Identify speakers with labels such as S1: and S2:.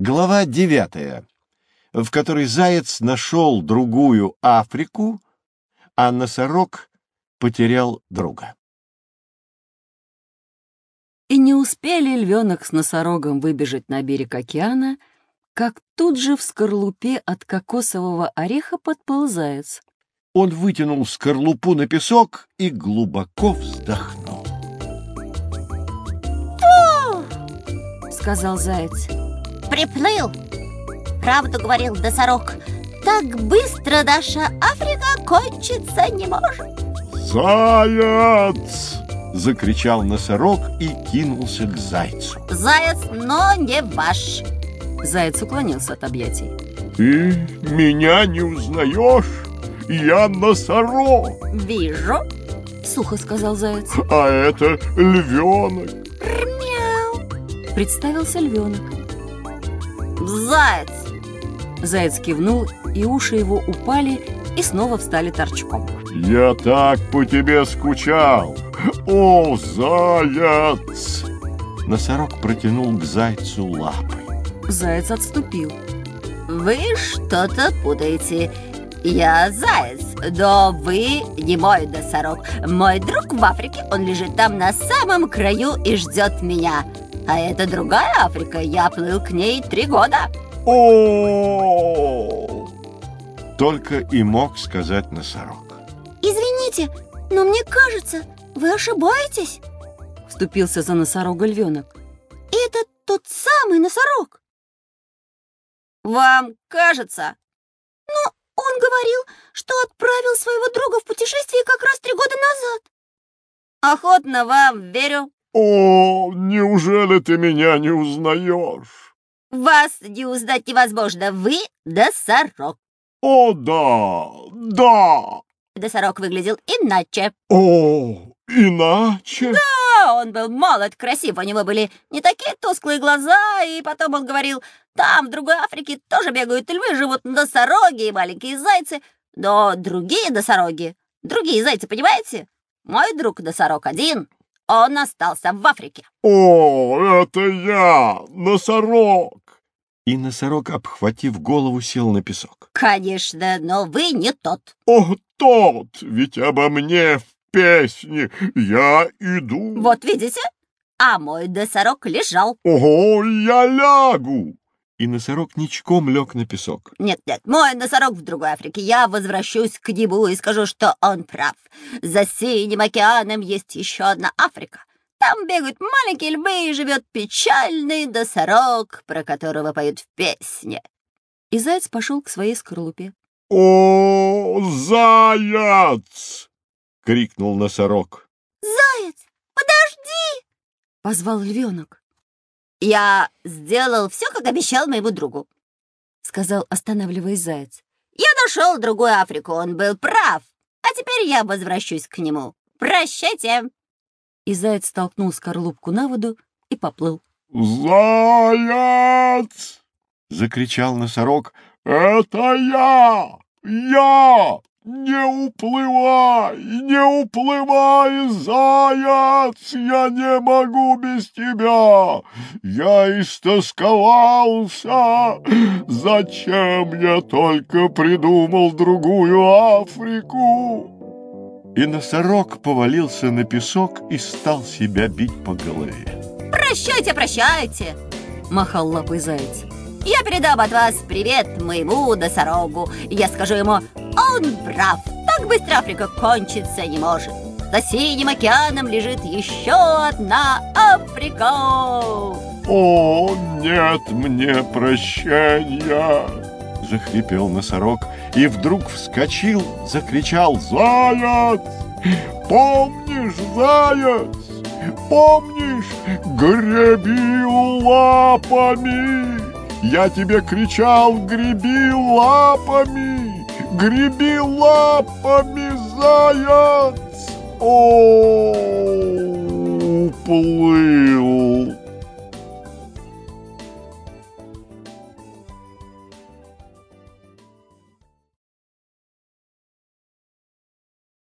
S1: Глава девятая, в которой заяц нашел другую Африку, а носорог потерял друга.
S2: И не успели львенок с носорогом выбежать на берег океана, как тут же в скорлупе от кокосового ореха подплыл заяц.
S1: Он вытянул скорлупу на песок и глубоко вздохнул.
S2: — сказал заяц.
S3: Приплыл. Правду говорил носорог. Так быстро наша Африка кончиться не может.
S1: «Заяц!» — закричал носорог и кинулся к зайцу.
S3: Заяц, но не ваш.
S2: Заяц уклонился от объятий.
S1: «Ты меня не узнаешь? Я носорог,
S3: Вижу.
S2: Сухо сказал заяц.
S1: а это львенок.
S2: Представился львенок.
S3: Заяц.
S2: Заяц кивнул, и уши его упали и снова встали торчком.
S1: Я так по тебе скучал. О, заяц! Носорог протянул к зайцу лапы.
S2: Заяц отступил.
S3: Вы что-то путаете. Я заяц, но вы не мой носорог. Мой друг в Африке, он лежит там на самом краю и ждет меня. А это другая Африка, я плыл к ней три года.
S1: О! Только и мог сказать носорог.
S3: Извините, но мне кажется, вы ошибаетесь.
S2: Вступился за носорога львенок.
S3: Это тот самый носорог. Вам кажется? Но он говорил, что отправил своего друга в путешествие как раз три года назад. Охотно вам верю.
S1: О, неужели ты меня не узнаешь?
S3: Вас не узнать невозможно. Вы носорог.
S1: О, да, да.
S3: Носорог выглядел иначе.
S1: О, иначе?
S3: А он был молод, красив, у него были не такие тусклые глаза, и потом он говорил, там, в другой Африке, тоже бегают львы, живут носороги и маленькие зайцы, но другие носороги, другие зайцы, понимаете? Мой друг носорог один, он остался в Африке.
S1: О, это я, носорог. И носорог, обхватив голову, сел на песок.
S3: Конечно, но вы не тот.
S1: О, тот, ведь обо мне в песне я иду.
S3: Вот видите? А мой носорог лежал.
S1: Ого, я лягу. И носорог ничком лег на песок.
S3: Нет-нет, мой носорог в другой Африке. Я возвращусь к нему и скажу, что он прав. За синим океаном есть еще одна Африка. Там бегают маленькие львы и живет печальный носорог, про которого поют в песне.
S2: И заяц пошел к своей скорлупе.
S1: О, заяц! крикнул носорог.
S3: Заяц, подожди!
S2: Позвал львенок.
S3: Я сделал все, как обещал моему другу.
S2: Сказал, останавливаясь заяц.
S3: Я нашел другую Африку, он был прав. А теперь я возвращусь к нему. Прощайте.
S2: И заяц столкнул скорлупку на воду и поплыл.
S1: Заяц! закричал носорог. Это я! Я! Не уплывай, не уплывай, заяц, я не могу без тебя. Я истосковался. Зачем я только придумал другую Африку? И носорог повалился на песок и стал себя бить по голове.
S3: Прощайте, прощайте.
S2: Махал лапой заяц.
S3: Я передам от вас привет моему носорогу. Я скажу ему, он прав. Так быстро Африка кончиться не может. За синим океаном лежит еще одна Африка.
S1: О, нет мне прощения! Захрипел носорог и вдруг вскочил, закричал «Заяц! Помнишь, заяц? Помнишь, греби лапами!» Я тебе кричал, греби лапами, греби лапами, заяц! О, уплыл!